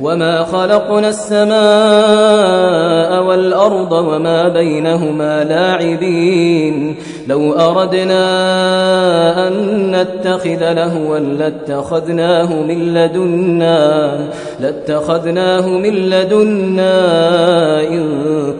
وما خلقنا السماء والأرض وما بينهما لاعبين لو أردنا أن نتخذ لهوا لاتخذناه من لدنا لاتخذناه من لدنا إن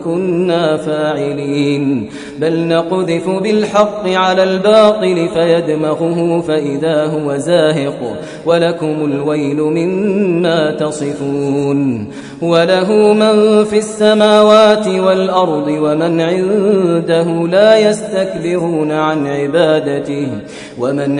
كنا فاعلين. بل نقذف بالحق على الباطل فيدمغه فإذا هو زاهق ولكم الويل مما تصفون. وله من في السماوات والأرض ومن عنده لا يستكبرون عن عبادته ومن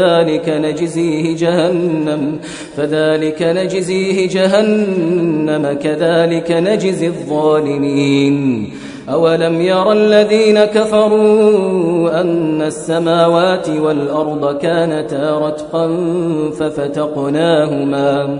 نجزيه جهنم فذلك نجزيه جهنم كذلك نجزي الظالمين. أولم ير الذين كفروا أن السماوات والأرض كانتا رتقا ففتقناهما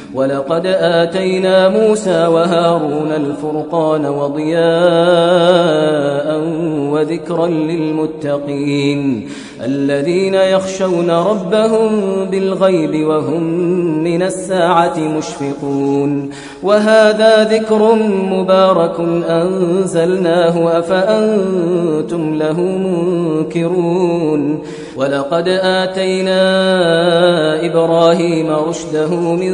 ولقد آتينا موسى وهارون الفرقان وضياء وذكرا للمتقين الذين يخشون ربهم بالغيب وهم من الساعة مشفقون وهذا ذكر مبارك أنزلناه أفأنتم له منكرون ولقد آتينا إبراهيم رشده من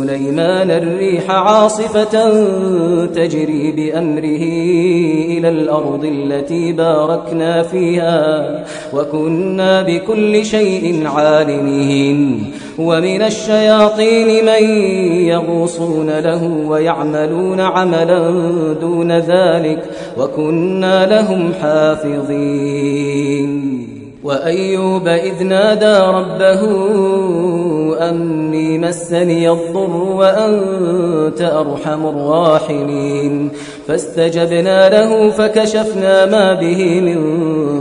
سليمان الريح عاصفة تجري بأمره إلى الأرض التي باركنا فيها وكنا بكل شيء عالمين. ومن الشياطين من يغوصون له ويعملون عملا دون ذلك وكنا لهم حافظين. وأيوب إذ نادى ربه أني مسني الضر وأنت أرحم الراحمين. فاستجبنا له فكشفنا ما به من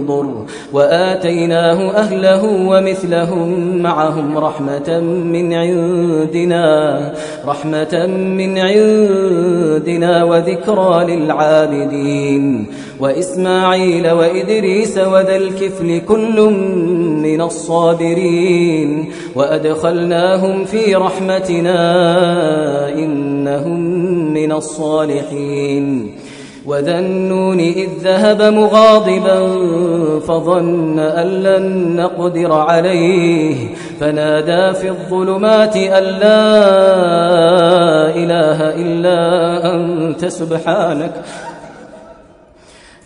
ضر وآتيناه أهله ومثلهم معهم رحمة من عندنا رحمة من عندنا وذكرى للعابدين. وإسماعيل وإدريس وذا الكفل كل من الصابرين. وأدخلناهم في رحمتنا إنهم من الصالحين وذا النون إذ ذهب مغاضبا فظن أن لن نقدر عليه فنادى في الظلمات أن لا إله إلا أنت سبحانك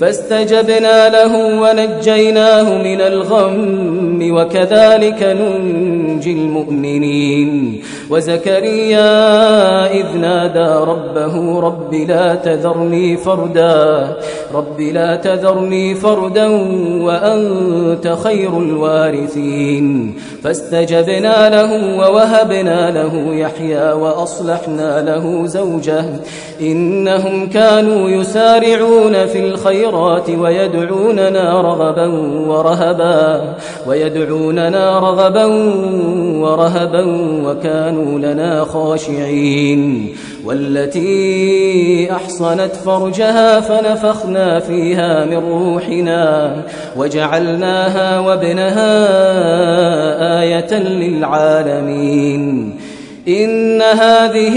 فاستجبنا له ونجيناه من الغم وكذلك ننجي المؤمنين. وزكريا إذ نادى ربه رب لا تذرني فردا رب لا تذرني فردا وأنت خير الوارثين. فاستجبنا له ووهبنا له يحيى وأصلحنا له زوجه إنهم كانوا يسارعون في الخيرات ويدعوننا رغبا ورهبا ويدعوننا رغبا ورهبا وكانوا لنا خاشعين. والتي أحصنت فرجها فنفخنا فيها من روحنا وجعلناها وابنها آية للعالمين. إن هذه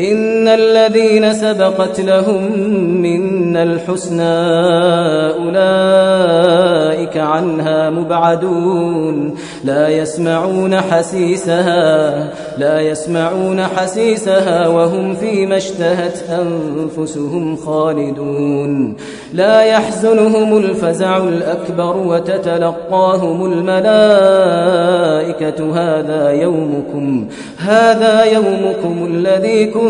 إن الذين سبقت لهم منا الحسنى أولئك عنها مبعدون. لا يسمعون حسيسها لا يسمعون حسيسها وهم فيما اشتهت أنفسهم خالدون. لا يحزنهم الفزع الأكبر وتتلقاهم الملائكة. هذا يومكم هذا يومكم الذي كنتم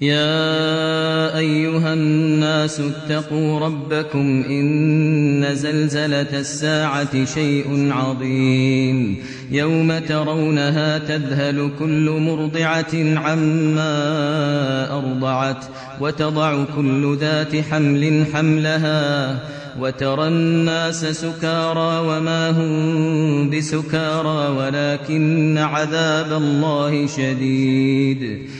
يا أيها الناس اتقوا ربكم إن زلزلة الساعة شيء عظيم. يوم ترونها تذهل كل مرضعة عما أرضعت وتضع كل ذات حمل حملها وترى الناس سكارى وما هم بسكارى ولكن عذاب الله شديد.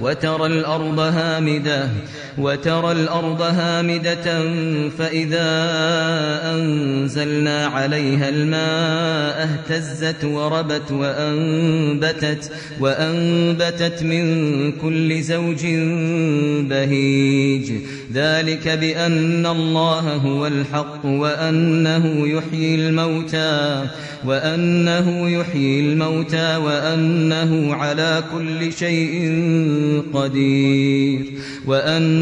وترى الأرض هامدة وترى الأرض هامدة فإذا أنزلنا عليها الماء اهتزت وربت وأنبتت وأنبتت من كل زوج بهيج. ذلك بأن الله هو الحق وأنه يحيي الموتى وأنه يحيي الموتى وأنه على كل شيء قدير. وأن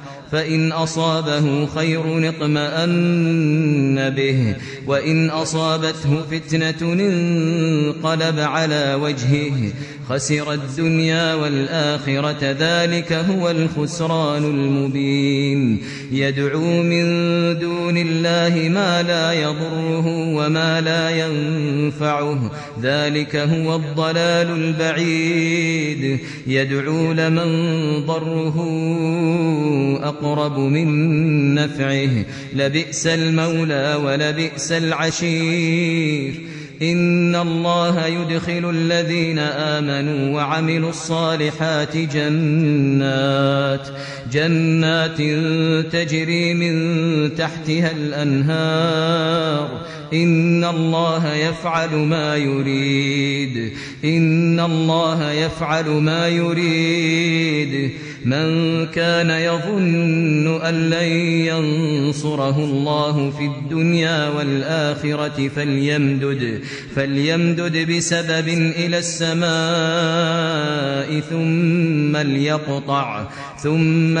فإن أصابه خير اطمأن به وإن أصابته فتنة انقلب على وجهه خسر الدنيا والآخرة ذلك هو الخسران المبين. يدعو من دون الله ما لا يضره وما لا ينفعه ذلك هو الضلال البعيد. يدعو لمن ضره أقرب من نفعه. لبئس المولى ولبئس العشير. إن الله يدخل الذين آمنوا وعملوا الصالحات جنات. جنات تجري من تحتها الأنهار. إن الله يفعل ما يريد. إن الله يفعل ما يريد. من كان يظن أن لن ينصره الله في الدنيا والآخرة فليمدد. فليمدد بسبب إلى السماء ثم ليقطع. ثم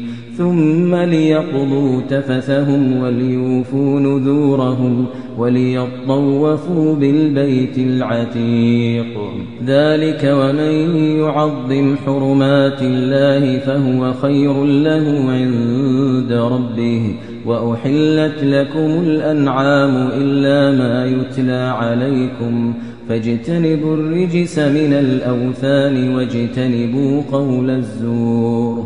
ثم ليقضوا تفثهم وليوفوا نذورهم وليطوفوا بالبيت العتيق. ذلك ومن يعظم حرمات الله فهو خير له عند ربه. وأحلت لكم الأنعام إلا ما يتلى عليكم. فاجتنبوا الرجس من الأوثان واجتنبوا قول الزور.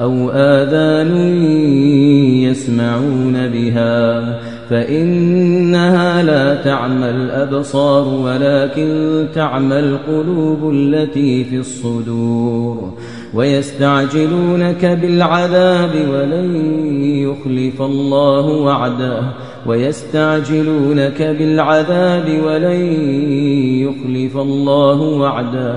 أو آذان يسمعون بها فإنها لا تعمى الأبصار ولكن تعمى القلوب التي في الصدور ويستعجلونك بالعذاب ولن يخلف الله وعده ويستعجلونك بالعذاب ولن يخلف الله وعده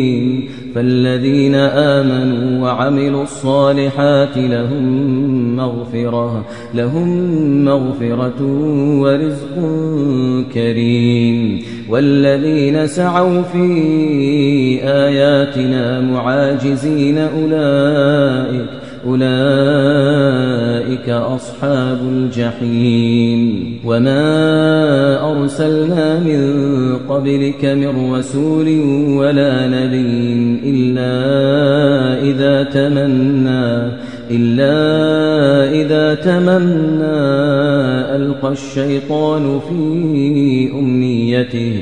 فالذين آمنوا وعملوا الصالحات لهم مغفرة لهم مغفرة ورزق كريم. والذين سعوا في آياتنا معاجزين أولئك أولئك أصحاب الجحيم. وما أرسلنا من قبلك من رسول ولا نبي إلا إذا تمنى إلا إذا تمنى ألقى الشيطان في أمنيته.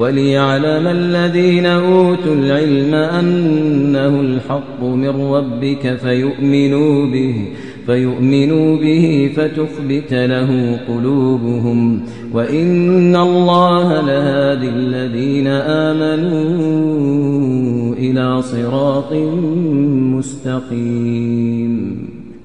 وليعلم الذين أوتوا العلم أنه الحق من ربك فيؤمنوا به فيؤمنوا به فتخبت له قلوبهم. وإن الله لهادي الذين آمنوا إلى صراط مستقيم.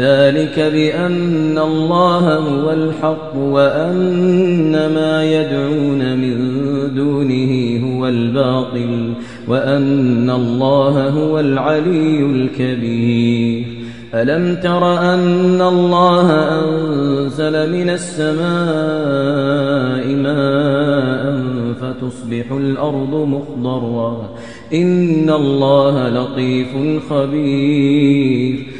ذلك بأن الله هو الحق وأن ما يدعون من دونه هو الباطل وأن الله هو العلي الكبير. ألم تر أن الله أنزل من السماء ماء فتصبح الأرض مخضرا إن الله لطيف خبير.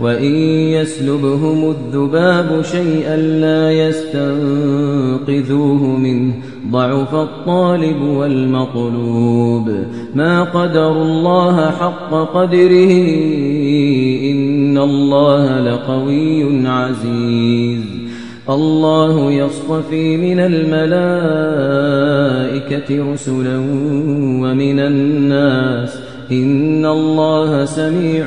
وإن يسلبهم الذباب شيئا لا يستنقذوه منه ضعف الطالب والمطلوب ما قدر الله حق قدره إن الله لقوي عزيز. الله يصطفي من الملائكة رسلا ومن الناس إن الله سميع